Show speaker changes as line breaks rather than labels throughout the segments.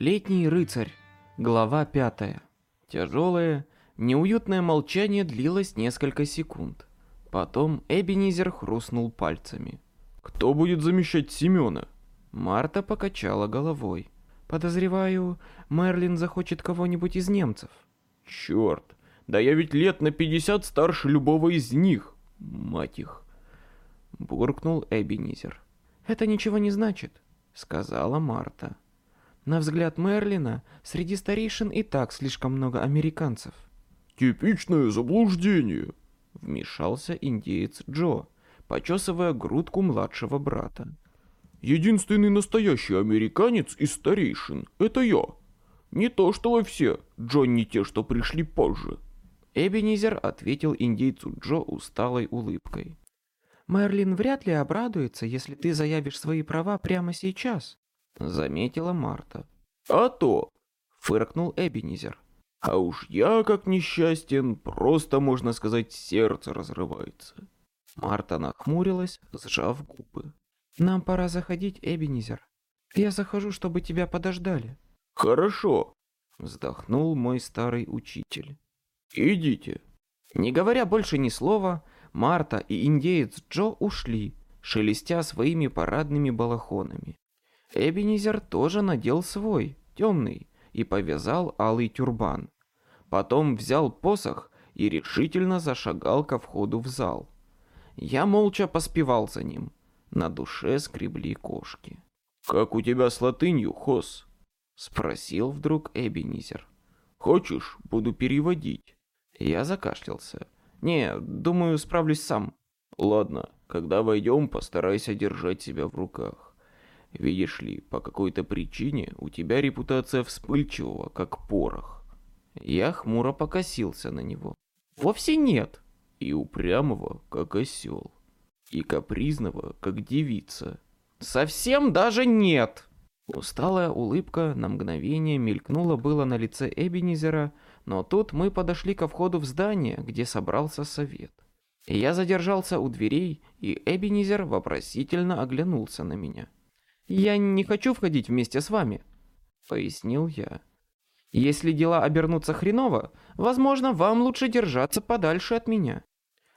Летний рыцарь. Глава пятая. Тяжелое, неуютное молчание длилось несколько секунд. Потом Эбенизер хрустнул пальцами.
«Кто будет замещать Семена?»
Марта покачала головой. «Подозреваю, Мерлин захочет кого-нибудь из немцев».
«Черт, да я ведь лет на пятьдесят старше любого из них, мать их!»
Буркнул Эбенизер. «Это ничего не значит», — сказала Марта. На взгляд Мерлина, среди старейшин и так слишком много американцев.
«Типичное заблуждение», —
вмешался индеец Джо, почесывая грудку младшего брата.
«Единственный настоящий американец из старейшин — это я. Не то что вы все, Джонни те, что пришли позже».
Эбенизер ответил индейцу Джо усталой улыбкой. «Мерлин вряд ли обрадуется, если ты заявишь свои права прямо сейчас», заметила Марта.
«А то!»
— фыркнул Эбенизер.
«А уж я, как несчастен, просто, можно сказать, сердце разрывается».
Марта нахмурилась, сжав губы. «Нам пора заходить, Эбенизер. Я захожу, чтобы тебя подождали».
«Хорошо», —
вздохнул мой старый учитель.
«Идите».
Не говоря больше ни слова, Марта и индеец Джо ушли, шелестя своими парадными балахонами. Эбенизер тоже надел свой, темный, и повязал алый тюрбан. Потом взял посох и решительно зашагал ко входу в зал. Я молча поспевал за ним. На душе скребли кошки.
«Как у тебя с латынью, Хос?»
— спросил вдруг Эбенизер.
«Хочешь, буду переводить?»
Я закашлялся. «Не, думаю, справлюсь сам».
«Ладно, когда войдем, постарайся держать себя в руках. Видишь ли, по какой-то причине у тебя репутация вспыльчивого, как порох.
Я хмуро покосился на него. Вовсе нет.
И упрямого, как осел. И капризного, как девица.
Совсем даже нет. Усталая улыбка на мгновение мелькнула было на лице Эбенизера, но тут мы подошли ко входу в здание, где собрался совет. Я задержался у дверей, и Эбенизер вопросительно оглянулся на меня. «Я не хочу входить вместе с вами», — пояснил я. «Если дела обернутся хреново, возможно, вам лучше держаться подальше от меня».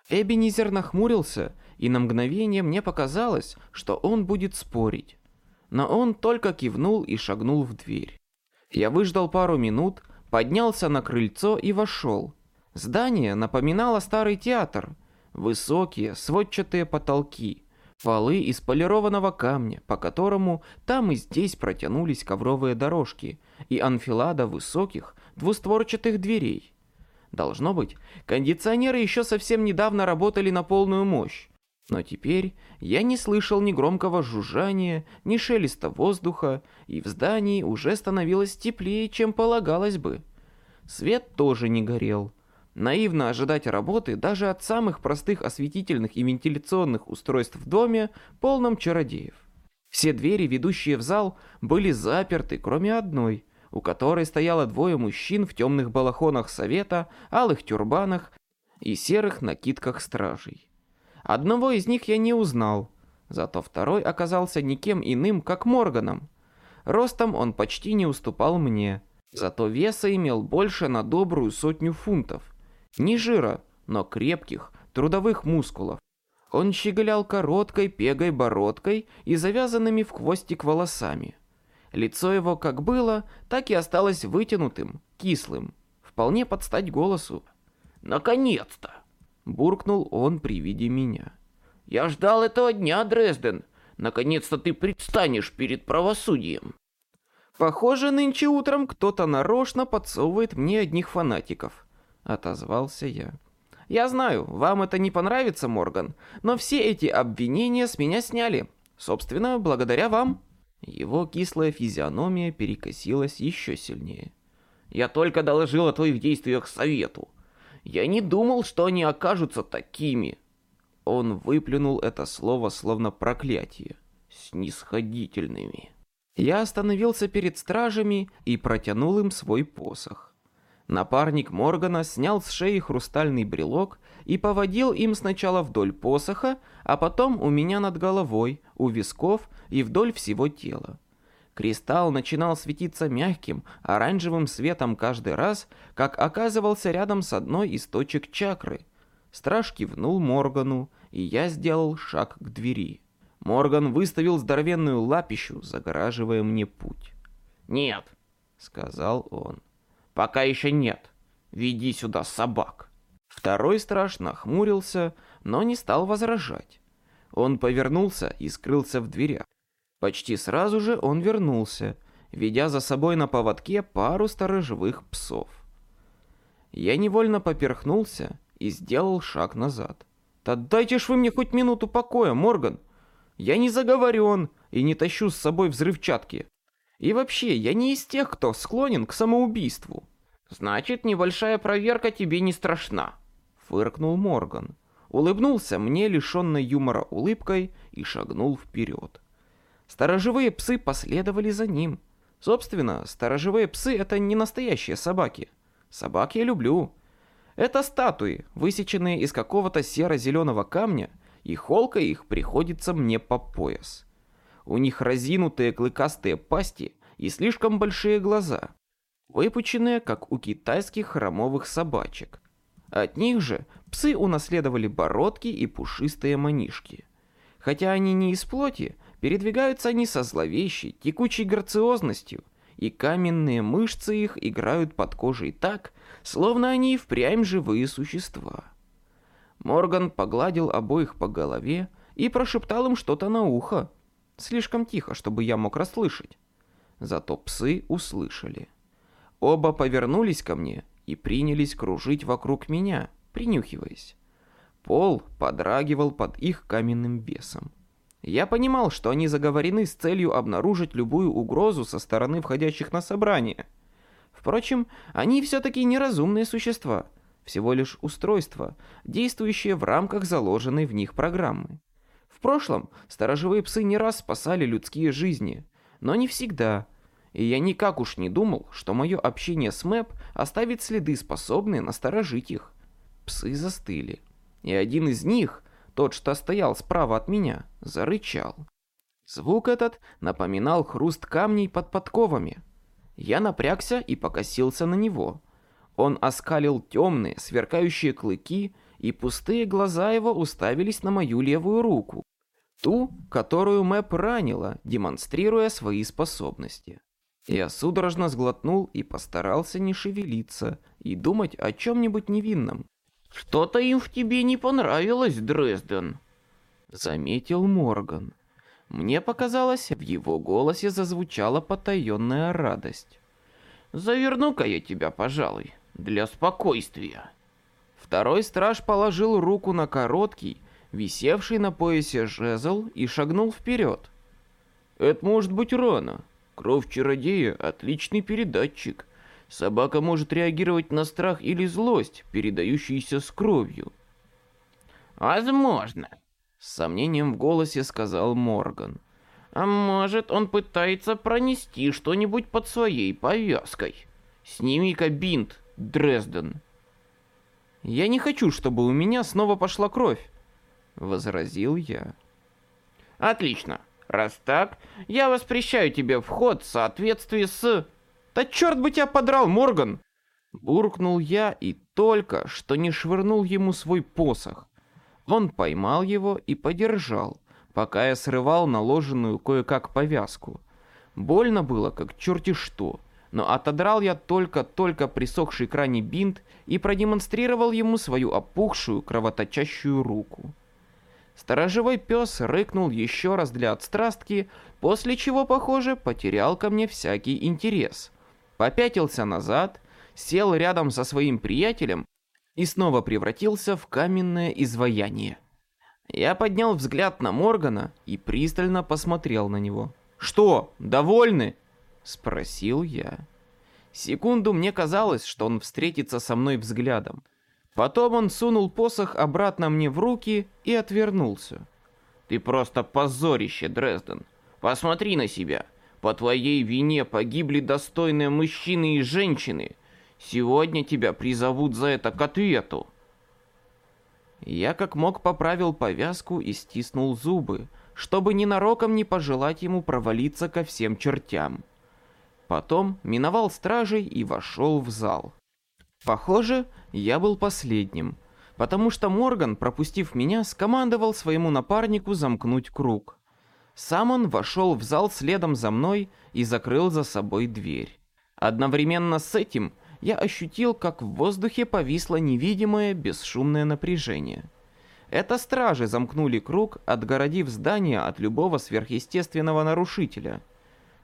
Эбенизер нахмурился, и на мгновение мне показалось, что он будет спорить. Но он только кивнул и шагнул в дверь. Я выждал пару минут, поднялся на крыльцо и вошел. Здание напоминало старый театр. Высокие, сводчатые потолки — Полы из полированного камня, по которому там и здесь протянулись ковровые дорожки, и анфилада высоких двустворчатых дверей. Должно быть, кондиционеры еще совсем недавно работали на полную мощь, но теперь я не слышал ни громкого жужжания, ни шелеста воздуха, и в здании уже становилось теплее, чем полагалось бы. Свет тоже не горел, Наивно ожидать работы даже от самых простых осветительных и вентиляционных устройств в доме, полном чародеев. Все двери, ведущие в зал, были заперты, кроме одной, у которой стояло двое мужчин в темных балахонах совета, алых тюрбанах и серых накидках стражей. Одного из них я не узнал, зато второй оказался никем иным, как Морганом. Ростом он почти не уступал мне, зато веса имел больше на добрую сотню фунтов – не жира, но крепких, трудовых мускулов. Он щеголял короткой пегой бородкой и завязанными в хвостик волосами. Лицо его как было, так и осталось вытянутым, кислым, вполне под стать голосу.
«Наконец-то!»
— буркнул он при виде меня.
«Я ждал этого дня, Дрезден. Наконец-то ты предстанешь перед правосудием».
Похоже, нынче утром кто-то нарочно подсовывает мне одних фанатиков отозвался я. Я знаю, вам это не понравится, Морган, но все эти обвинения с меня сняли. Собственно, благодаря вам. Его кислая физиономия перекосилась еще сильнее.
Я только доложил о твоих действиях совету. Я не думал, что они окажутся такими.
Он выплюнул это слово словно проклятие. Снисходительными. Я остановился перед стражами и протянул им свой посох. Напарник Моргана снял с шеи хрустальный брелок и поводил им сначала вдоль посоха, а потом у меня над головой, у висков и вдоль всего тела. Кристалл начинал светиться мягким, оранжевым светом каждый раз, как оказывался рядом с одной из точек чакры. Страж кивнул Моргану, и я сделал шаг к двери. Морган выставил здоровенную лапищу, загораживая мне путь.
«Нет», —
сказал он.
«Пока еще нет. Веди сюда собак».
Второй страж нахмурился, но не стал возражать. Он повернулся и скрылся в дверях. Почти сразу же он вернулся, ведя за собой на поводке пару сторожевых псов. Я невольно поперхнулся и сделал шаг назад. «Да дайте ж вы мне хоть минуту покоя, Морган! Я не заговорен и не тащу с собой взрывчатки. И вообще, я не из тех, кто склонен к самоубийству».
«Значит, небольшая проверка тебе не страшна», —
фыркнул Морган. Улыбнулся мне лишенной юмора улыбкой и шагнул вперед. Сторожевые псы последовали за ним. Собственно, сторожевые псы — это не настоящие собаки. Собак я люблю. Это статуи, высеченные из какого-то серо-зеленого камня, и холка их приходится мне по пояс. У них разинутые клыкастые пасти и слишком большие глаза, выпученные, как у китайских хромовых собачек. От них же псы унаследовали бородки и пушистые манишки. Хотя они не из плоти, Передвигаются они со зловещей, текучей грациозностью, и каменные мышцы их играют под кожей так, словно они и впрямь живые существа. Морган погладил обоих по голове и прошептал им что-то на ухо. Слишком тихо, чтобы я мог расслышать. Зато псы услышали. Оба повернулись ко мне и принялись кружить вокруг меня, принюхиваясь. Пол подрагивал под их каменным весом. Я понимал, что они заговорены с целью обнаружить любую угрозу со стороны входящих на собрание. Впрочем, они все-таки неразумные существа, всего лишь устройства, действующие в рамках заложенной в них программы. В прошлом сторожевые псы не раз спасали людские жизни, но не всегда. И я никак уж не думал, что мое общение с Мэп оставит следы, способные насторожить их. Псы застыли. И один из них, тот, что стоял справа от меня, зарычал. Звук этот напоминал хруст камней под подковами. Я напрягся и покосился на него. Он оскалил темные, сверкающие клыки, и пустые глаза его уставились на мою левую руку. Ту, которую Мэп ранила, демонстрируя свои способности. Я судорожно сглотнул и постарался не шевелиться и думать о чем-нибудь невинном.
«Что-то им в тебе не понравилось, Дрезден», —
заметил Морган. Мне показалось, в его голосе зазвучала потаенная радость.
«Заверну-ка я тебя, пожалуй, для спокойствия».
Второй страж положил руку на короткий, висевший на поясе жезл и шагнул вперед. «Это может быть рано. Кровь чародея — отличный передатчик. Собака может реагировать на страх или злость, передающиеся с кровью.
«Возможно», —
с сомнением в голосе сказал Морган.
«А может, он пытается пронести что-нибудь под своей повязкой? Сними-ка бинт, Дрезден».
«Я не хочу, чтобы у меня снова пошла кровь», — возразил я.
«Отлично. Раз так, я воспрещаю тебе вход в соответствии с...»
«Да черт бы тебя подрал, Морган!» Буркнул я и только что не швырнул ему свой посох. Он поймал его и подержал, пока я срывал наложенную кое-как повязку. Больно было, как черти что, но отодрал я только-только присохший к ране бинт и продемонстрировал ему свою опухшую, кровоточащую руку. Сторожевой пес рыкнул еще раз для отстрастки, после чего, похоже, потерял ко мне всякий интерес попятился назад, сел рядом со своим приятелем и снова превратился в каменное изваяние. Я поднял взгляд на Моргана и пристально посмотрел на него. «Что, довольны?» — спросил я. Секунду мне казалось, что он встретится со мной взглядом. Потом он сунул посох обратно мне в руки и отвернулся.
«Ты просто позорище, Дрезден. Посмотри на себя. По твоей вине погибли достойные мужчины и женщины. Сегодня тебя призовут за это к ответу.
Я как мог поправил повязку и стиснул зубы, чтобы ненароком не пожелать ему провалиться ко всем чертям. Потом миновал стражей и вошел в зал. Похоже, я был последним, потому что Морган, пропустив меня, скомандовал своему напарнику замкнуть круг. Сам он вошел в зал следом за мной и закрыл за собой дверь. Одновременно с этим я ощутил, как в воздухе повисло невидимое бесшумное напряжение. Это стражи замкнули круг, отгородив здание от любого сверхъестественного нарушителя.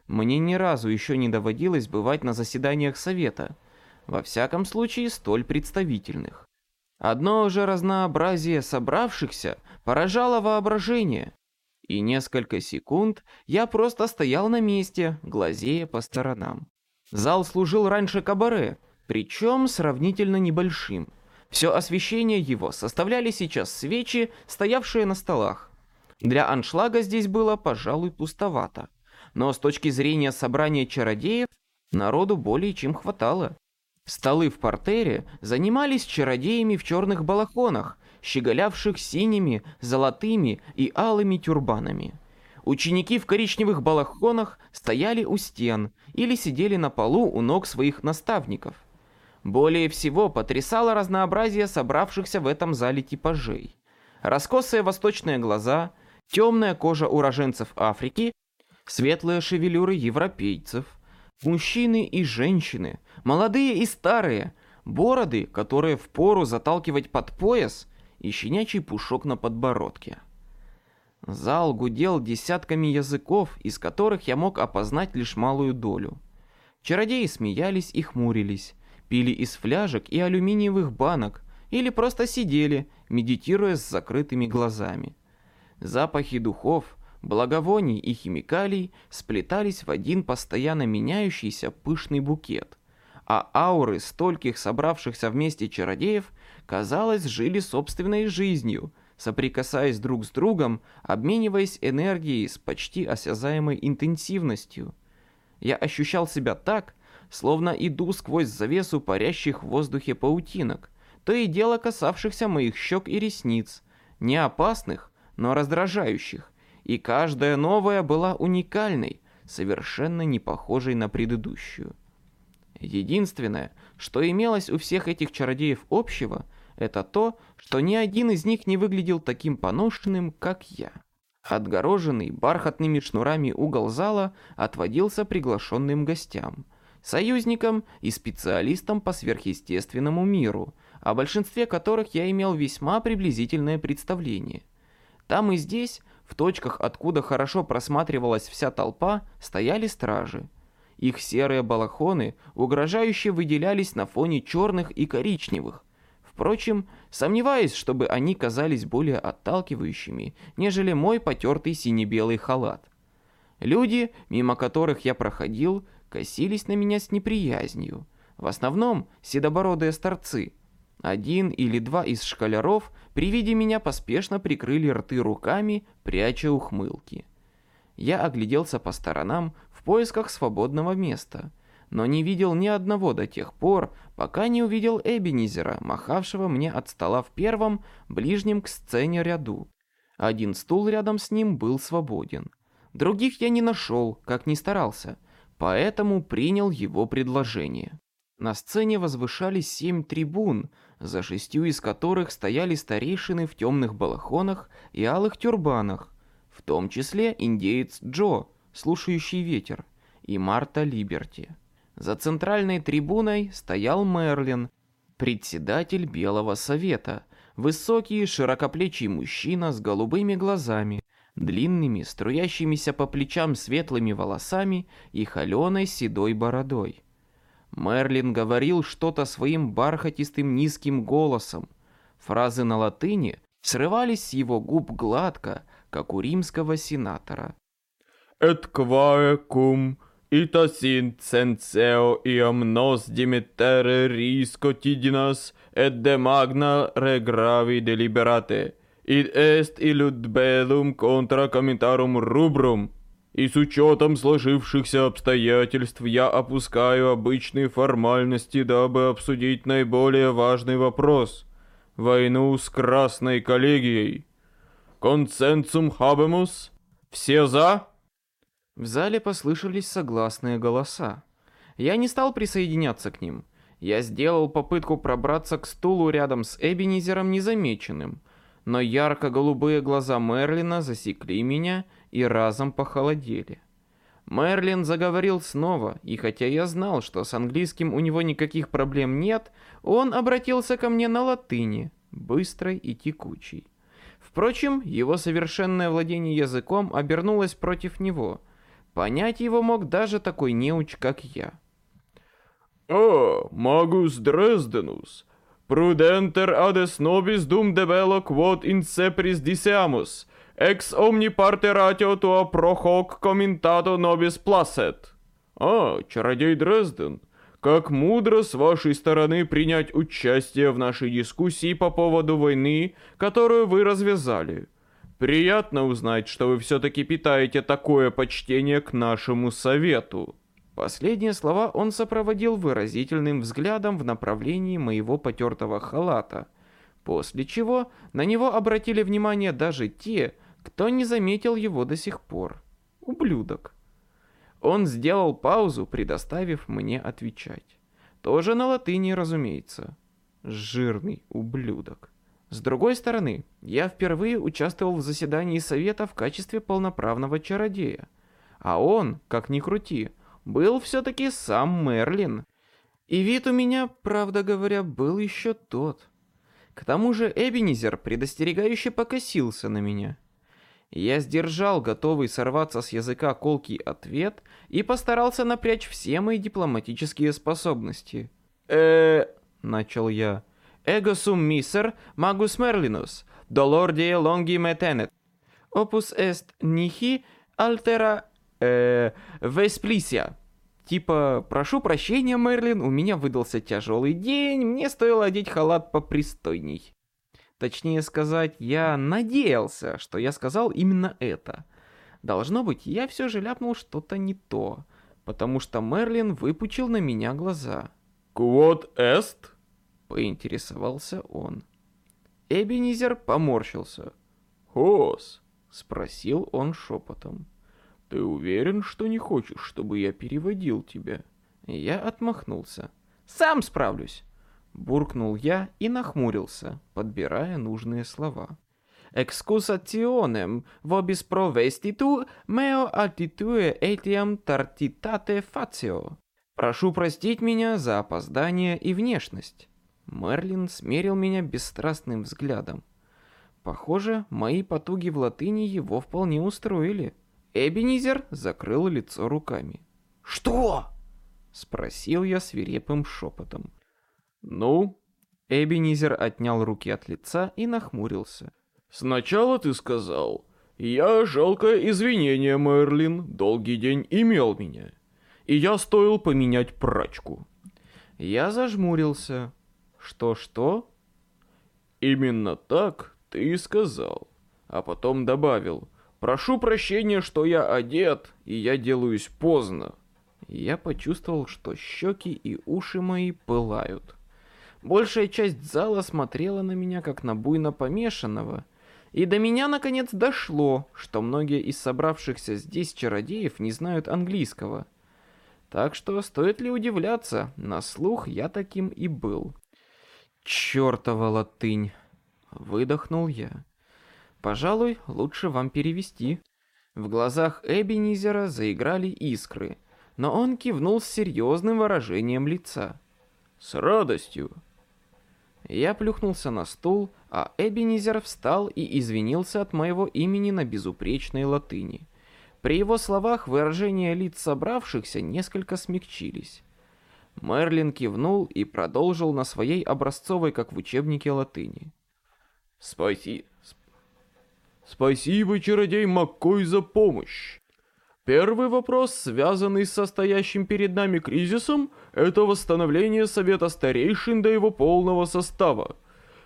Мне ни разу еще не доводилось бывать на заседаниях совета, во всяком случае столь представительных. Одно же разнообразие собравшихся поражало воображение, и несколько секунд я просто стоял на месте, глазея по сторонам. Зал служил раньше кабаре, причем сравнительно небольшим. Все освещение его составляли сейчас свечи, стоявшие на столах. Для аншлага здесь было, пожалуй, пустовато. Но с точки зрения собрания чародеев, народу более чем хватало. Столы в портере занимались чародеями в черных балахонах, щеголявших синими, золотыми и алыми тюрбанами. Ученики в коричневых балахонах стояли у стен или сидели на полу у ног своих наставников. Более всего потрясало разнообразие собравшихся в этом зале типажей. Раскосые восточные глаза, темная кожа уроженцев Африки, светлые шевелюры европейцев, мужчины и женщины, молодые и старые, бороды, которые впору заталкивать под пояс, и щенячий пушок на подбородке. Зал гудел десятками языков, из которых я мог опознать лишь малую долю. Чародеи смеялись и хмурились, пили из фляжек и алюминиевых банок или просто сидели, медитируя с закрытыми глазами. Запахи духов, благовоний и химикалий сплетались в один постоянно меняющийся пышный букет, а ауры стольких собравшихся вместе чародеев, казалось, жили собственной жизнью, соприкасаясь друг с другом, обмениваясь энергией с почти осязаемой интенсивностью. Я ощущал себя так, словно иду сквозь завесу парящих в воздухе паутинок, то и дело касавшихся моих щек и ресниц, не опасных, но раздражающих, и каждая новая была уникальной, совершенно не похожей на предыдущую. Единственное, что имелось у всех этих чародеев общего, это то, что ни один из них не выглядел таким поношенным, как я. Отгороженный бархатными шнурами угол зала отводился приглашенным гостям, союзникам и специалистам по сверхъестественному миру, о большинстве которых я имел весьма приблизительное представление. Там и здесь в точках, откуда хорошо просматривалась вся толпа, стояли стражи. Их серые балахоны угрожающе выделялись на фоне черных и коричневых. Впрочем, сомневаюсь, чтобы они казались более отталкивающими, нежели мой потертый сине-белый халат. Люди, мимо которых я проходил, косились на меня с неприязнью. В основном седобородые старцы – один или два из школяров при виде меня поспешно прикрыли рты руками, пряча ухмылки. Я огляделся по сторонам в поисках свободного места, но не видел ни одного до тех пор, пока не увидел Эбенизера, махавшего мне от стола в первом, ближнем к сцене ряду. Один стул рядом с ним был свободен. Других я не нашел, как ни старался, поэтому принял его предложение. На сцене возвышались семь трибун, за шестью из которых стояли старейшины в темных балахонах и алых тюрбанах, в том числе индеец Джо, слушающий ветер, и Марта Либерти. За центральной трибуной стоял Мерлин, председатель Белого Совета, высокий широкоплечий мужчина с голубыми глазами, длинными, струящимися по плечам светлыми волосами и холеной седой бородой. Мерлин говорил что-то своим бархатистым низким голосом. Фразы на латыни срывались с его губ гладко, как у римского сенатора.
«Et quae cum itasint senseo iam nos dimittere ris quotidinas et de magna regravi deliberate, id est illud bellum contra commentarum rubrum» и с учетом сложившихся обстоятельств я опускаю обычные формальности, дабы обсудить наиболее важный вопрос – войну с Красной коллегией. Консенсум хабемус? Все за?»
В зале послышались согласные голоса. Я не стал присоединяться к ним. Я сделал попытку пробраться к стулу рядом с Эбенизером незамеченным, но ярко-голубые глаза Мерлина засекли меня и разом похолодели. Мерлин заговорил снова, и хотя я знал, что с английским у него никаких проблем нет, он обратился ко мне на латыни, быстрой и текучей. Впрочем, его совершенное владение языком обернулось против него. Понять его мог даже такой неуч, как я.
«О, магус Дрезденус, прудентер ades nobis dum debello quod in sepris disiamus, ex omni parte ratio tua pro hoc commentato nobis placet». «А, чародей Дрезден, как мудро с вашей стороны принять участие в нашей дискуссии по поводу войны, которую вы развязали. Приятно узнать, что вы все-таки питаете такое почтение к нашему совету».
Последние слова он сопроводил выразительным взглядом в направлении моего потертого халата, после чего на него обратили внимание даже те, кто не заметил его до сих пор. Ублюдок. Он сделал паузу, предоставив мне отвечать. Тоже на латыни, разумеется. Жирный ублюдок. С другой стороны, я впервые участвовал в заседании совета в качестве полноправного чародея. А он, как ни крути, был все-таки сам Мерлин. И вид у меня, правда говоря, был еще тот. К тому же Эбенизер предостерегающе покосился на меня. Я сдержал готовый сорваться с языка колкий ответ и постарался напрячь все мои дипломатические способности. э начал я. «Эго сум миссер магус мерлинус, долордие лонги метенет. Опус эст нихи альтера э, Весплисия. Типа, прошу прощения, Мерлин, у меня выдался тяжелый день, мне стоило одеть халат попристойней. Точнее сказать, я надеялся, что я сказал именно это. Должно быть, я все же ляпнул что-то не то, потому что Мерлин выпучил на меня глаза.
«Квот эст?»
— поинтересовался он. Эбенизер поморщился.
«Хос?»
— спросил он шепотом. «Ты уверен, что не хочешь, чтобы я переводил тебя?» Я отмахнулся. «Сам справлюсь!» Буркнул я и нахмурился, подбирая нужные слова. «Excusаtionem vobis provestitu meo altitue etiam tartitate facio». «Прошу простить меня за опоздание и внешность». Мерлин смерил меня бесстрастным взглядом. Похоже, мои потуги в латыни его вполне устроили. Эбенизер закрыл лицо руками. «Что?» — спросил я свирепым шепотом.
«Ну?»
Эбенизер отнял руки от лица и нахмурился.
«Сначала ты сказал, я жалкое извинение, Мерлин, долгий день имел меня, и я стоил поменять прачку».
Я зажмурился. «Что-что?»
«Именно так ты и сказал, а потом добавил, Прошу прощения, что я одет, и я делаюсь поздно.
Я почувствовал, что щеки и уши мои пылают. Большая часть зала смотрела на меня, как на буйно помешанного. И до меня наконец дошло, что многие из собравшихся здесь чародеев не знают английского. Так что стоит ли удивляться, на слух я таким и был. «Чёртова латынь!» — выдохнул я. Пожалуй, лучше вам перевести. В глазах Эбенизера заиграли искры, но он кивнул с серьезным выражением лица.
С радостью.
Я плюхнулся на стул, а Эбенизер встал и извинился от моего имени на безупречной латыни. При его словах выражения лиц собравшихся несколько смягчились. Мерлин кивнул и продолжил на своей образцовой, как в учебнике, латыни.
«Спаси... Спасибо, чародей Маккой, за помощь. Первый вопрос, связанный с состоящим перед нами кризисом, это восстановление Совета Старейшин до его полного состава.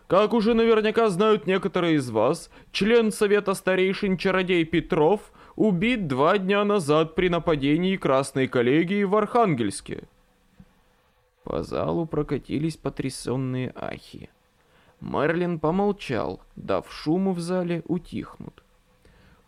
Как уже наверняка знают некоторые из вас, член Совета Старейшин Чародей Петров убит два дня назад при нападении Красной Коллегии в Архангельске.
По залу прокатились потрясенные ахи. Мерлин помолчал, дав шуму в зале утихнуть.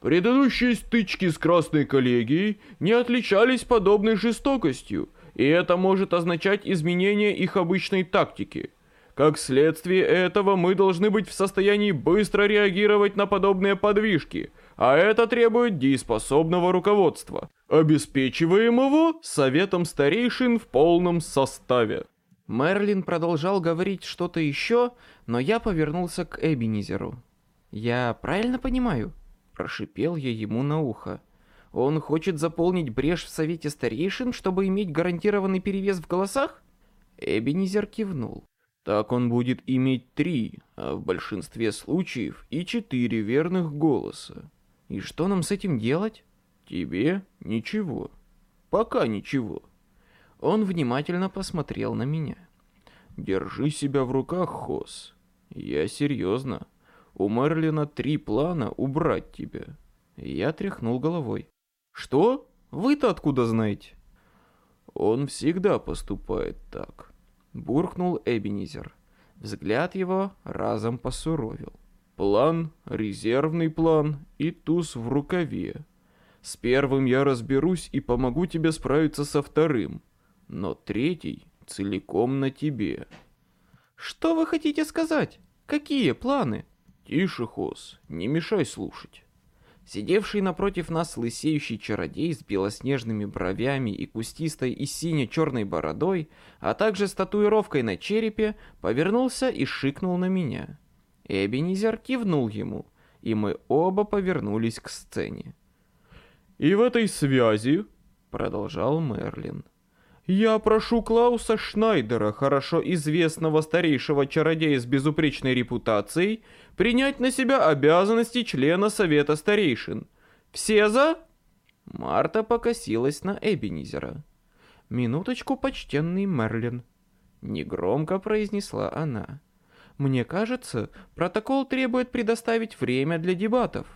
Предыдущие стычки с Красной коллегией не отличались подобной жестокостью, и это может означать изменение их обычной тактики. Как следствие этого мы должны быть в состоянии быстро реагировать на подобные подвижки, а это требует дееспособного руководства, обеспечиваемого Советом Старейшин в полном составе.
Мерлин продолжал говорить что-то еще, но я повернулся к Эбенизеру. «Я правильно понимаю?» – прошипел я ему на ухо. «Он хочет заполнить брешь в Совете Старейшин, чтобы иметь гарантированный перевес в голосах?» Эбенизер кивнул.
Так он будет иметь три, а в большинстве случаев и четыре верных голоса.
И что нам с этим делать?
Тебе ничего. Пока ничего.
Он внимательно посмотрел на меня.
Держи себя в руках, Хос. Я серьезно. У Мерлина три плана убрать тебя.
Я тряхнул головой. Что? Вы-то откуда знаете?
Он всегда поступает так. Буркнул Эбенизер. Взгляд его разом посуровил. План, резервный план и туз в рукаве. С первым я разберусь и помогу тебе справиться со вторым. Но третий целиком на тебе.
Что вы хотите сказать? Какие планы?
Тише, Хос, не мешай слушать.
Сидевший напротив нас лысеющий чародей с белоснежными бровями и кустистой и сине-черной бородой, а также с татуировкой на черепе, повернулся и шикнул на меня. Эбенизер кивнул ему, и мы оба повернулись к сцене.
«И в этой связи», — продолжал Мерлин, — «я прошу Клауса Шнайдера, хорошо известного старейшего чародея с безупречной репутацией, принять на себя обязанности члена Совета Старейшин. Все за?»
Марта покосилась на Эбенизера. «Минуточку, почтенный Мерлин», — негромко произнесла она. «Мне кажется, протокол требует предоставить время для дебатов».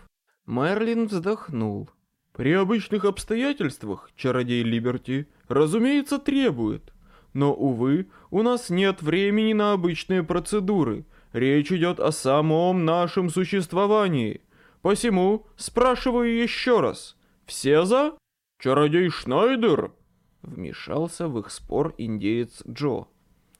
Мерлин вздохнул.
«При обычных обстоятельствах, чародей Либерти, разумеется, требует. Но, увы, у нас нет времени на обычные процедуры, Речь идет о самом нашем существовании. Посему спрашиваю еще раз. Все за? Чародей Шнайдер?» Вмешался в их спор индеец Джо.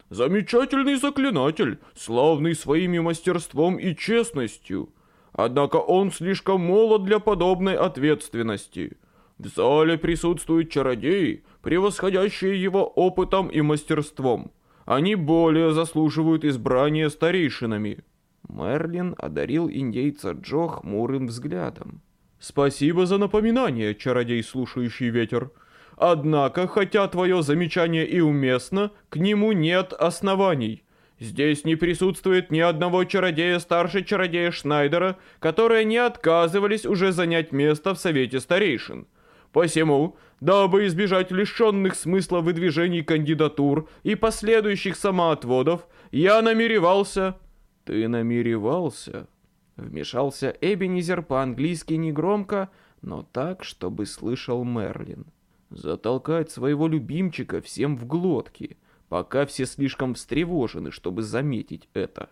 «Замечательный заклинатель, славный своими мастерством и честностью. Однако он слишком молод для подобной ответственности. В зале присутствуют чародеи, превосходящие его опытом и мастерством. Они более заслуживают избрания старейшинами».
Мерлин одарил индейца Джо хмурым взглядом.
«Спасибо за напоминание, чародей, слушающий ветер. Однако, хотя твое замечание и уместно, к нему нет оснований. Здесь не присутствует ни одного чародея старше чародея Шнайдера, которые не отказывались уже занять место в Совете Старейшин. Посему Дабы избежать лишенных смысла выдвижений кандидатур и последующих самоотводов, я намеревался...
Ты намеревался? Вмешался Эбенизер по-английски негромко, но так, чтобы слышал Мерлин. Затолкать своего любимчика всем в глотки, пока все слишком встревожены, чтобы заметить это.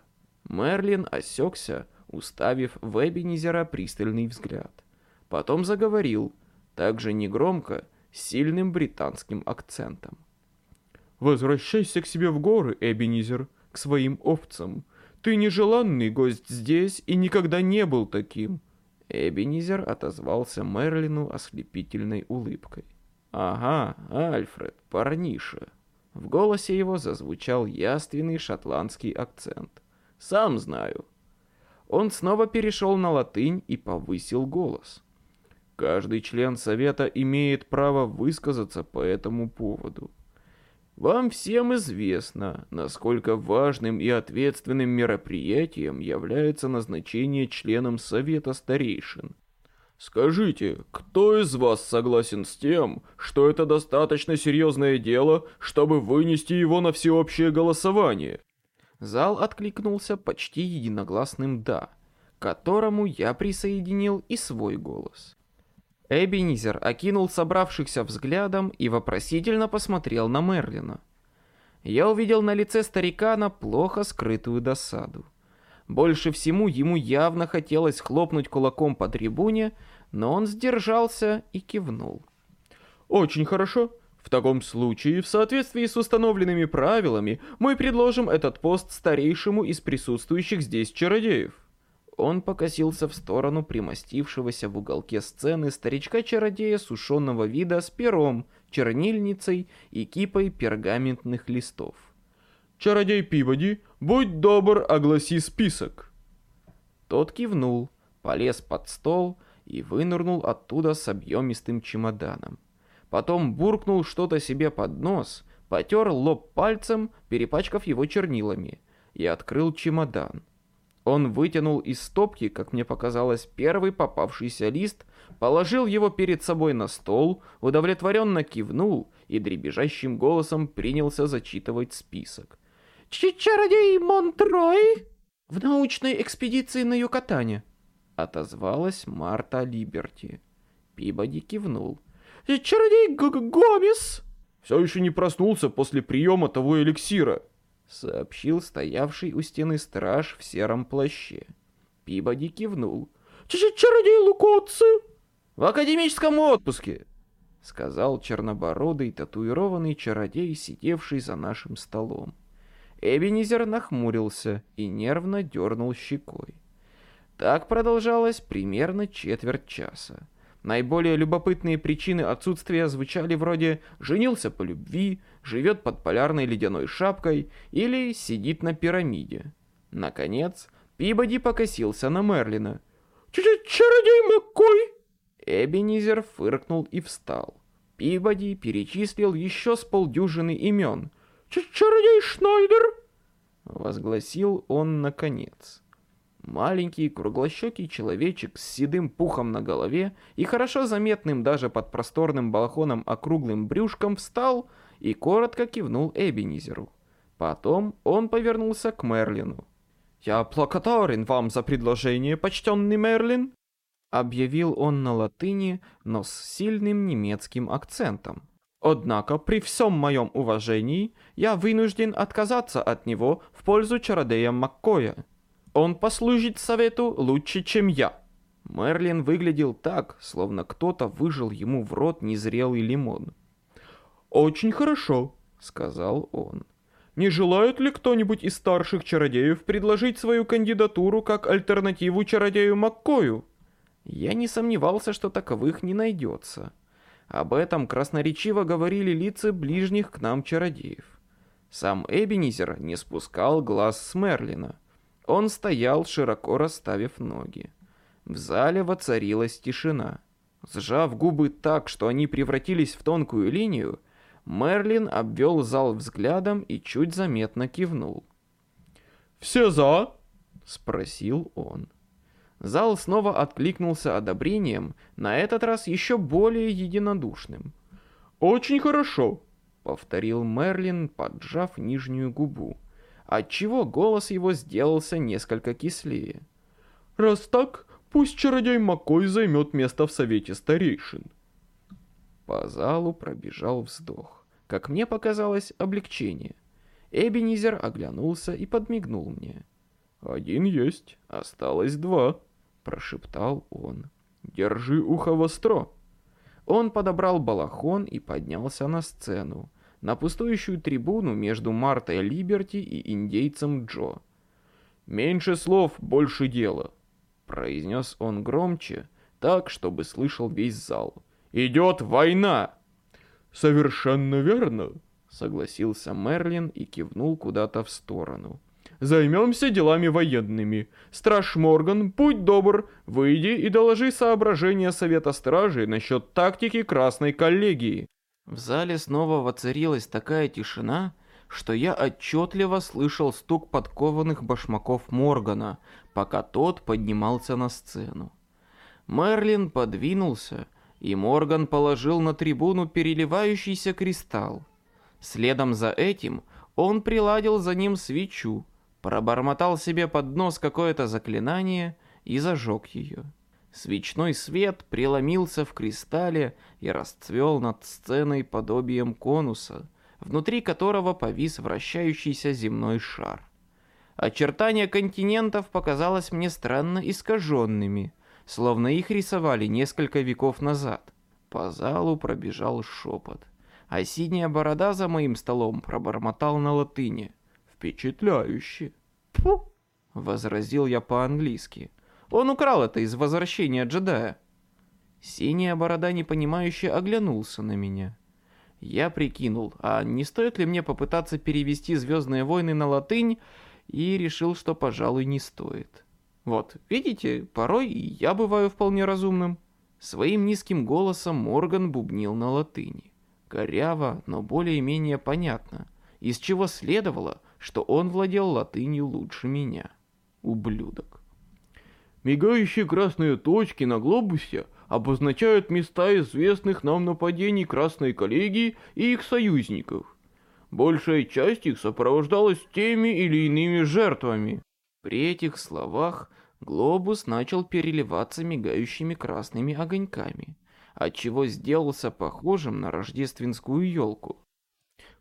Мерлин осекся, уставив в Эбенизера пристальный взгляд. Потом заговорил, также негромко, сильным британским акцентом.
«Возвращайся к себе в горы, Эбенизер, к своим овцам. Ты нежеланный гость здесь и никогда не был таким».
Эбенизер отозвался Мерлину ослепительной улыбкой. «Ага, Альфред, парниша». В голосе его зазвучал яственный шотландский акцент. «Сам знаю». Он снова перешел на латынь и повысил голос. Каждый член совета имеет право высказаться по этому поводу. Вам всем известно, насколько важным и ответственным мероприятием является назначение членом совета старейшин.
Скажите, кто из вас согласен с тем, что это достаточно серьезное дело, чтобы вынести его на всеобщее голосование?
Зал откликнулся почти единогласным «да», которому я присоединил и свой голос. Эбенизер окинул собравшихся взглядом и вопросительно посмотрел на Мерлина. Я увидел на лице старикана плохо скрытую досаду. Больше всему ему явно хотелось хлопнуть кулаком по трибуне, но он сдержался и кивнул.
Очень хорошо. В таком случае, в соответствии с установленными правилами, мы предложим этот пост старейшему из присутствующих здесь чародеев.
Он покосился в сторону примостившегося в уголке сцены старичка-чародея сушеного вида с пером, чернильницей и кипой пергаментных листов.
«Чародей Пибоди, будь добр, огласи список».
Тот кивнул, полез под стол и вынырнул оттуда с объемистым чемоданом. Потом буркнул что-то себе под нос, потер лоб пальцем, перепачкав его чернилами, и открыл чемодан. Он вытянул из стопки, как мне показалось, первый попавшийся лист, положил его перед собой на стол, удовлетворенно кивнул и дребезжащим голосом принялся зачитывать список. «Чародей Монтрой?» «В научной экспедиции на Юкатане», — отозвалась Марта Либерти. Пибоди кивнул.
«Чародей Г Гомес!» «Все еще не проснулся после приема того эликсира», —
сообщил стоявший у стены страж в сером плаще. Пибоди кивнул.
«Чародей Лукоци!»
«В академическом отпуске!» — сказал чернобородый татуированный чародей, сидевший за нашим столом. Эбенизер нахмурился и нервно дернул щекой. Так продолжалось примерно четверть часа. Наиболее любопытные причины отсутствия звучали вроде «женился по любви», «живет под полярной ледяной шапкой» или «сидит на пирамиде». Наконец, Пибоди покосился на Мерлина.
«Чародей Маккой!»
Эбенизер фыркнул и встал. Пибоди перечислил еще с полдюжины имен.
«Чародей Шнайдер!»
Возгласил он наконец. Маленький круглощекий человечек с седым пухом на голове и хорошо заметным даже под просторным балахоном округлым брюшком встал и коротко кивнул Эбенизеру. Потом он повернулся к Мерлину.
«Я благодарен вам за предложение, почтенный Мерлин»,
объявил он на латыни, но с сильным немецким акцентом.
«Однако при всем моем уважении я вынужден отказаться от него в пользу чародея Маккоя. Он послужит совету лучше, чем я».
Мерлин выглядел так, словно кто-то выжил ему в рот незрелый лимон.
«Очень хорошо», — сказал он. «Не желает ли кто-нибудь из старших чародеев предложить свою кандидатуру как альтернативу чародею Маккою?»
Я не сомневался, что таковых не найдется. Об этом красноречиво говорили лица ближних к нам чародеев. Сам Эбенизер не спускал глаз с Мерлина. Он стоял, широко расставив ноги. В зале воцарилась тишина. Сжав губы так, что они превратились в тонкую линию, Мерлин обвел зал взглядом и чуть заметно кивнул.
«Все за?»
— спросил он. Зал снова откликнулся одобрением, на этот раз еще более единодушным.
«Очень хорошо», —
повторил Мерлин, поджав нижнюю губу отчего голос его сделался несколько кислее.
«Раз так, пусть чародей Макой займет место в Совете Старейшин».
По залу пробежал вздох. Как мне показалось, облегчение. Эбенизер оглянулся и подмигнул мне.
«Один есть, осталось два», — прошептал он. «Держи ухо востро».
Он подобрал балахон и поднялся на сцену на пустующую трибуну между Мартой Либерти и индейцем Джо.
«Меньше слов, больше дела», —
произнес он громче, так, чтобы слышал весь зал.
«Идет война!» «Совершенно верно», — согласился Мерлин и кивнул куда-то в сторону. «Займемся делами военными. Страж Морган, будь добр, выйди и доложи соображения Совета Стражи насчет тактики Красной Коллегии».
В зале снова воцарилась такая тишина, что я отчетливо слышал стук подкованных башмаков Моргана, пока тот поднимался на сцену. Мерлин подвинулся, и Морган положил на трибуну переливающийся кристалл. Следом за этим он приладил за ним свечу, пробормотал себе под нос какое-то заклинание и зажег ее. Свечной свет преломился в кристалле и расцвел над сценой подобием конуса, внутри которого повис вращающийся земной шар. Очертания континентов показалось мне странно искаженными. словно их рисовали несколько веков назад. По залу пробежал шепот, а синяя борода за моим столом пробормотал на латыни. «Впечатляюще!» «Пфу!» — возразил я по-английски. «Он украл это из «Возвращения джедая». Синяя борода непонимающе оглянулся на меня. Я прикинул, а не стоит ли мне попытаться перевести «Звездные войны» на латынь, и решил, что, пожалуй, не стоит. Вот, видите, порой и я бываю вполне разумным. Своим низким голосом Морган бубнил на латыни. Коряво, но более-менее понятно, из чего следовало, что он владел латынью лучше меня. Ублюдок.
Мигающие красные точки на глобусе обозначают места известных нам нападений Красной коллегии и их союзников. Большая часть их сопровождалась теми или иными жертвами.
При этих словах глобус начал переливаться мигающими красными огоньками, отчего сделался похожим на рождественскую елку.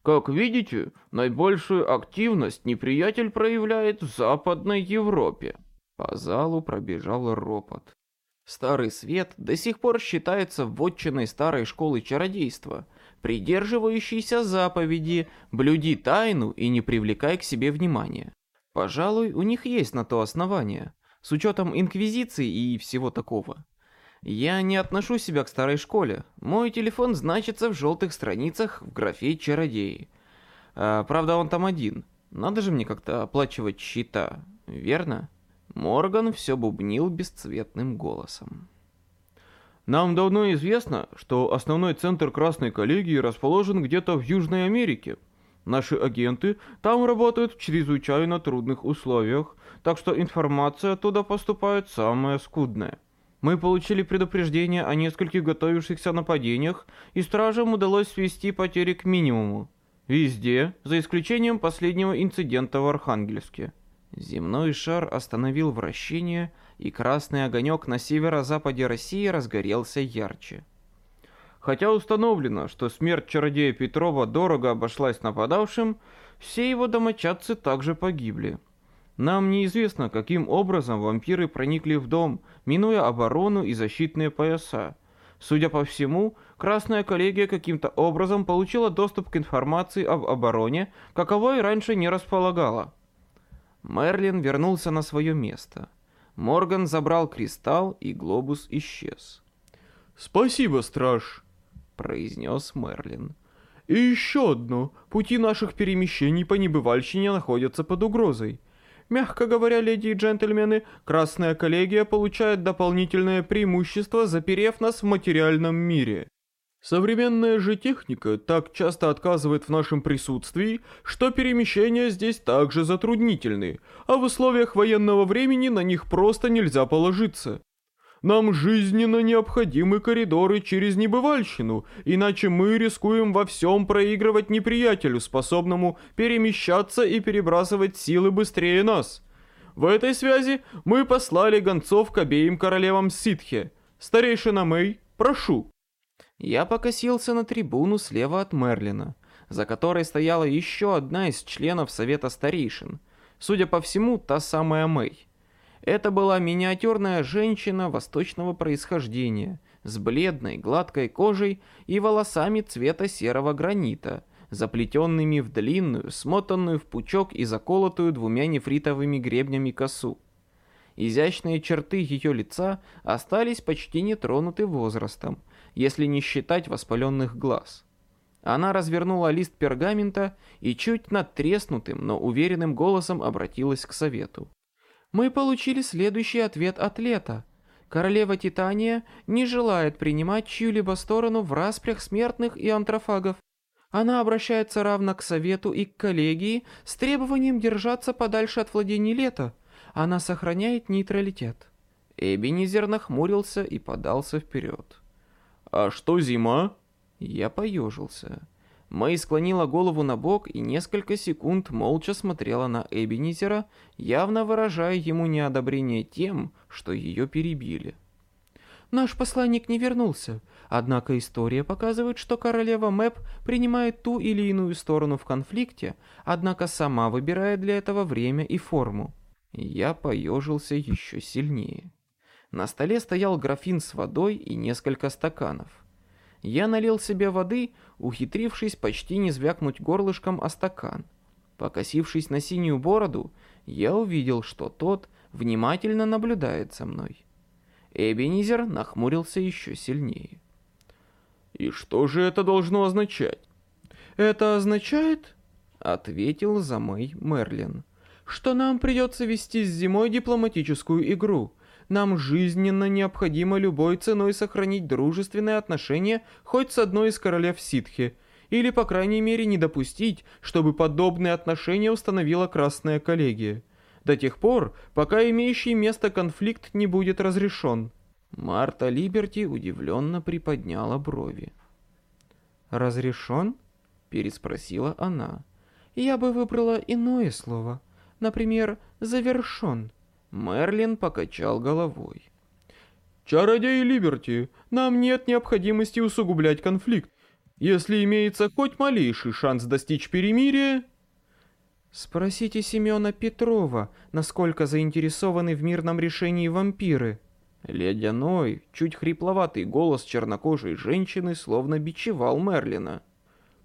Как видите, наибольшую активность неприятель проявляет в Западной Европе.
По залу пробежал ропот. Старый свет до сих пор считается вотчиной старой школы чародейства, придерживающейся заповеди «блюди тайну и не привлекай к себе внимания». Пожалуй, у них есть на то основание, с учетом инквизиции и всего такого. Я не отношу себя к старой школе. Мой телефон значится в желтых страницах в графе «Чародеи». А, правда, он там один. Надо же мне как-то оплачивать счета, верно? Морган все бубнил бесцветным голосом.
Нам давно известно, что основной центр Красной коллегии расположен где-то в Южной Америке. Наши агенты там работают в чрезвычайно трудных условиях, так что информация оттуда поступает самая скудная. Мы получили предупреждение о нескольких готовившихся нападениях, и стражам удалось свести потери к минимуму. Везде, за исключением последнего инцидента в Архангельске.
Земной шар остановил вращение, и красный огонек на северо-западе России разгорелся ярче.
Хотя установлено, что смерть чародея Петрова дорого обошлась нападавшим, все его домочадцы также погибли. Нам неизвестно, каким образом вампиры проникли в дом, минуя оборону и защитные пояса. Судя по всему, Красная коллегия каким-то образом получила доступ к информации об обороне, каковой раньше не располагала.
Мерлин вернулся на свое место. Морган забрал кристалл, и глобус исчез.
«Спасибо, страж», —
произнес Мерлин.
«И еще одно. Пути наших перемещений по небывальщине находятся под угрозой. Мягко говоря, леди и джентльмены, Красная коллегия получает дополнительное преимущество, заперев нас в материальном мире. Современная же техника так часто отказывает в нашем присутствии, что перемещения здесь также затруднительны, а в условиях военного времени на них просто нельзя положиться. Нам жизненно необходимы коридоры через небывальщину, иначе мы рискуем во всем проигрывать неприятелю, способному перемещаться и перебрасывать силы быстрее нас. В этой связи мы послали гонцов к обеим королевам Ситхе. Старейшина Мэй, прошу.
Я покосился на трибуну слева от Мерлина, за которой стояла еще одна из членов Совета Старейшин. Судя по всему, та самая Мэй. Это была миниатюрная женщина восточного происхождения, с бледной, гладкой кожей и волосами цвета серого гранита, заплетенными в длинную, смотанную в пучок и заколотую двумя нефритовыми гребнями косу. Изящные черты ее лица остались почти нетронуты возрастом, если не считать воспаленных глаз. Она развернула лист пергамента и чуть надтреснутым, но уверенным голосом обратилась к совету. «Мы получили следующий ответ от Лета. Королева Титания не желает принимать чью-либо сторону в распрях смертных и антрофагов. Она обращается равно к совету и к коллегии с требованием держаться подальше от владений Лета. Она сохраняет нейтралитет». Эбенизер нахмурился и подался вперед.
«А что зима?»
Я поежился. Мэй склонила голову на бок и несколько секунд молча смотрела на Эбенизера, явно выражая ему неодобрение тем, что ее перебили. Наш посланник не вернулся, однако история показывает, что королева Мэп принимает ту или иную сторону в конфликте, однако сама выбирает для этого время и форму. Я поежился еще сильнее. На столе стоял графин с водой и несколько стаканов. Я налил себе воды, ухитрившись почти не звякнуть горлышком о стакан. Покосившись на синюю бороду, я увидел, что тот внимательно наблюдает за мной. Эбенизер нахмурился еще сильнее.
«И что же это должно означать?»
«Это означает, — ответил за мой Мерлин, — что нам придется вести с зимой дипломатическую игру. Нам жизненно необходимо любой ценой сохранить дружественные отношения хоть с одной из королев ситхи, или, по крайней мере, не допустить, чтобы подобные отношения установила Красная коллегия. До тех пор, пока имеющий место конфликт не будет разрешен». Марта Либерти удивленно приподняла брови. «Разрешен?» – переспросила она. «Я бы выбрала иное слово. Например, завершен». Мерлин покачал головой.
«Чародей Либерти, нам нет необходимости усугублять конфликт. Если имеется хоть малейший шанс достичь перемирия...»
«Спросите Семена Петрова, насколько заинтересованы в мирном решении вампиры». Ледяной, чуть хрипловатый голос чернокожей женщины словно бичевал Мерлина.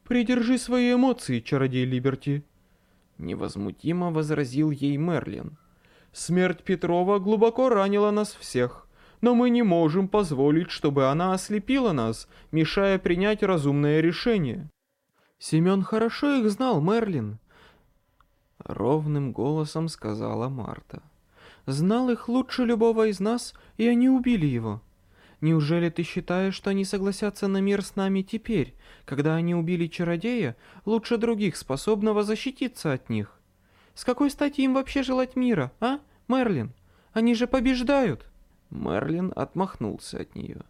«Придержи свои эмоции, чародей Либерти», —
невозмутимо возразил ей Мерлин.
Смерть Петрова глубоко ранила нас всех, но мы не можем позволить, чтобы она ослепила нас, мешая принять разумное решение.
Семен хорошо их знал, Мерлин. Ровным голосом сказала Марта. Знал их лучше любого из нас, и они убили его. Неужели ты считаешь, что они согласятся на мир с нами теперь, когда они убили чародея, лучше других, способного защититься от них? С какой стати им вообще желать мира, а, Мерлин? Они же побеждают!» Мерлин отмахнулся от нее.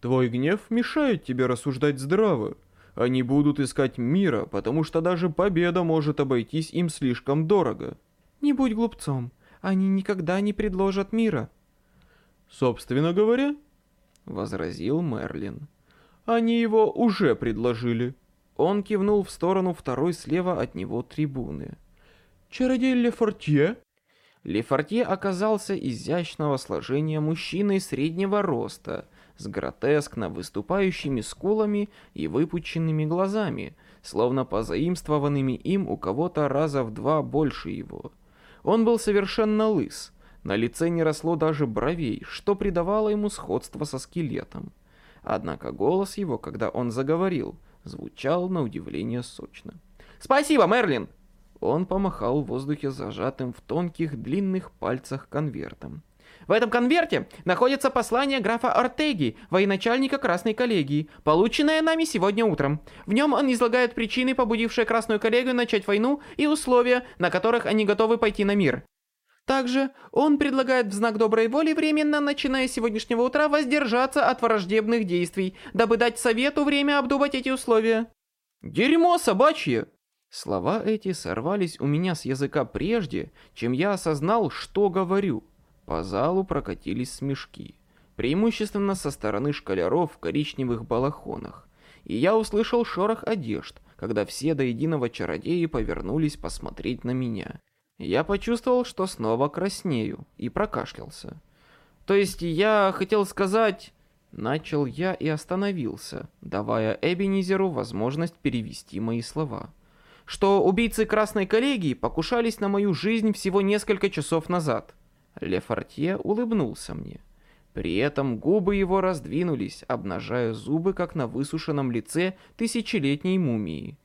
«Твой гнев мешает тебе рассуждать здраво. Они будут искать мира, потому что даже победа может обойтись им слишком дорого».
«Не будь глупцом. Они никогда не предложат мира».
«Собственно говоря», — возразил Мерлин, — «они его уже предложили».
Он кивнул в сторону второй слева от него трибуны.
Чародей Лефортье?»
Лефортье оказался изящного сложения мужчиной среднего роста, с гротескно выступающими скулами и выпученными глазами, словно позаимствованными им у кого-то раза в два больше его. Он был совершенно лыс, на лице не росло даже бровей, что придавало ему сходство со скелетом. Однако голос его, когда он заговорил, звучал на удивление сочно. «Спасибо, Мерлин!» Он помахал в воздухе зажатым в тонких длинных пальцах конвертом. В этом конверте находится послание графа Ортеги, военачальника Красной коллегии, полученное нами сегодня утром. В нем он излагает причины, побудившие Красную коллегию начать войну, и условия, на которых они готовы пойти на мир. Также он предлагает в знак доброй воли временно, начиная с сегодняшнего утра, воздержаться от враждебных действий, дабы дать совету время обдумать эти условия. «Дерьмо собачье!» Слова эти сорвались у меня с языка прежде, чем я осознал, что говорю. По залу прокатились смешки, преимущественно со стороны школяров в коричневых балахонах. И я услышал шорох одежд, когда все до единого чародеи повернулись посмотреть на меня. Я почувствовал, что снова краснею, и прокашлялся. То есть я хотел сказать... Начал я и остановился, давая Эбенизеру возможность перевести мои слова что убийцы Красной коллегии покушались на мою жизнь всего несколько часов назад. Лефортье улыбнулся мне. При этом губы его раздвинулись, обнажая зубы, как на высушенном лице тысячелетней мумии.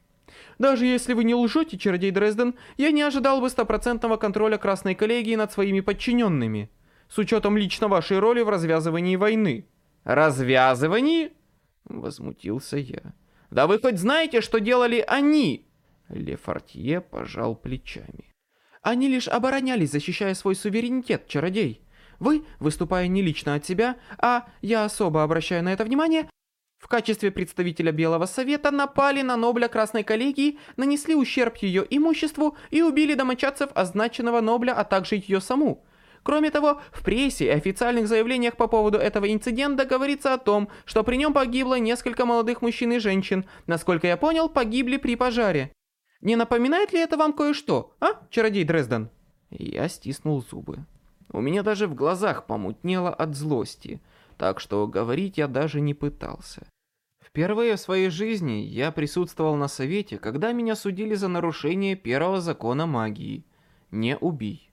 «Даже если вы не лжете, чародей Дрезден, я не ожидал бы стопроцентного контроля Красной коллегии над своими подчиненными, с учетом лично вашей роли в развязывании войны». «Развязывании?» — возмутился я. «Да вы хоть знаете, что делали они?» Лефортье пожал плечами. Они лишь оборонялись, защищая свой суверенитет, чародей. Вы, выступая не лично от себя, а я особо обращаю на это внимание, в качестве представителя Белого Совета напали на Нобля Красной Коллегии, нанесли ущерб ее имуществу и убили домочадцев означенного Нобля, а также ее саму. Кроме того, в прессе и официальных заявлениях по поводу этого инцидента говорится о том, что при нем погибло несколько молодых мужчин и женщин. Насколько я понял, погибли при пожаре. Не напоминает ли это вам кое-что, а, чародей Дрезден?» Я стиснул зубы. У меня даже в глазах помутнело от злости, так что говорить я даже не пытался. Впервые в своей жизни я присутствовал на совете, когда меня судили за нарушение первого закона магии – «Не убий».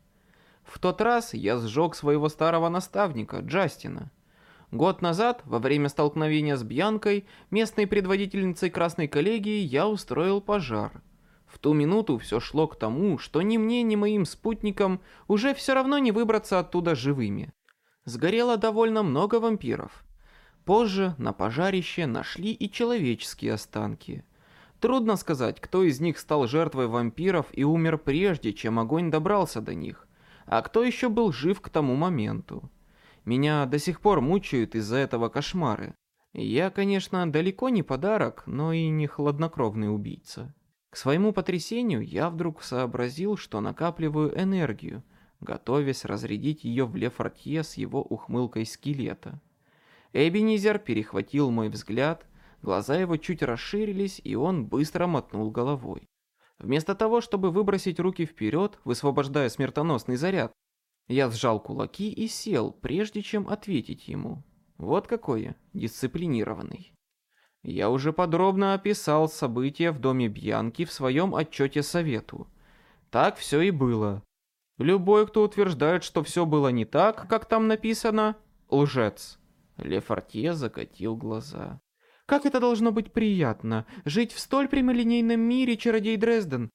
В тот раз я сжег своего старого наставника, Джастина. Год назад, во время столкновения с Бьянкой, местной предводительницей Красной коллегии, я устроил пожар. В ту минуту все шло к тому, что ни мне, ни моим спутникам уже все равно не выбраться оттуда живыми. Сгорело довольно много вампиров. Позже на пожарище нашли и человеческие останки. Трудно сказать, кто из них стал жертвой вампиров и умер прежде, чем огонь добрался до них, а кто еще был жив к тому моменту. Меня до сих пор мучают из-за этого кошмары. Я, конечно, далеко не подарок, но и не хладнокровный убийца. К своему потрясению я вдруг сообразил, что накапливаю энергию, готовясь разрядить ее в Лефортье с его ухмылкой скелета. Эбенизер перехватил мой взгляд, глаза его чуть расширились, и он быстро мотнул головой. Вместо того, чтобы выбросить руки вперед, высвобождая смертоносный заряд, я сжал кулаки и сел, прежде чем ответить ему. Вот какой я, дисциплинированный. Я уже подробно описал события в доме Бьянки в своем отчете совету. Так все и было. Любой, кто утверждает, что все было не так, как там написано, лжец. Лефортье закатил глаза. «Как это должно быть приятно, жить в столь прямолинейном мире, чародей Дрезден.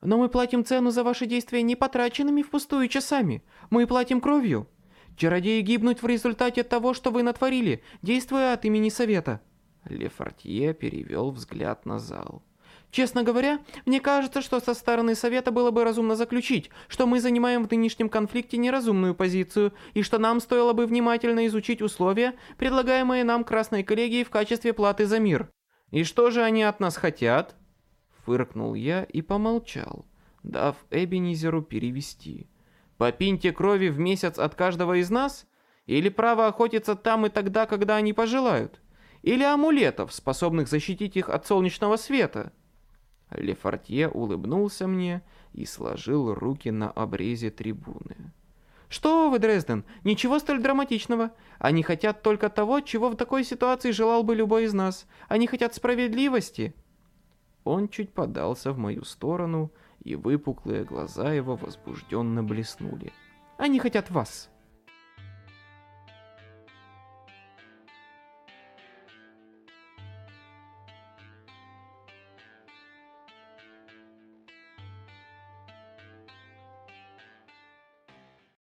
Но мы платим цену за ваши действия не потраченными впустую часами. Мы платим кровью. Чародеи гибнут в результате того, что вы натворили, действуя от имени Совета». Лефортье перевел взгляд на зал. Честно говоря, мне кажется, что со стороны Совета было бы разумно заключить, что мы занимаем в нынешнем конфликте неразумную позицию, и что нам стоило бы внимательно изучить условия, предлагаемые нам Красной коллегией в качестве платы за мир. И что же они от нас хотят? Фыркнул я и помолчал, дав Эбенизеру перевести. По пинте крови в месяц от каждого из нас? Или право охотиться там и тогда, когда они пожелают? Или амулетов, способных защитить их от солнечного света? Лефортье улыбнулся мне и сложил руки на обрезе трибуны. «Что вы, Дрезден, ничего столь драматичного. Они хотят только того, чего в такой ситуации желал бы любой из нас. Они хотят справедливости». Он чуть подался в мою сторону, и выпуклые глаза его возбужденно блеснули. «Они хотят вас».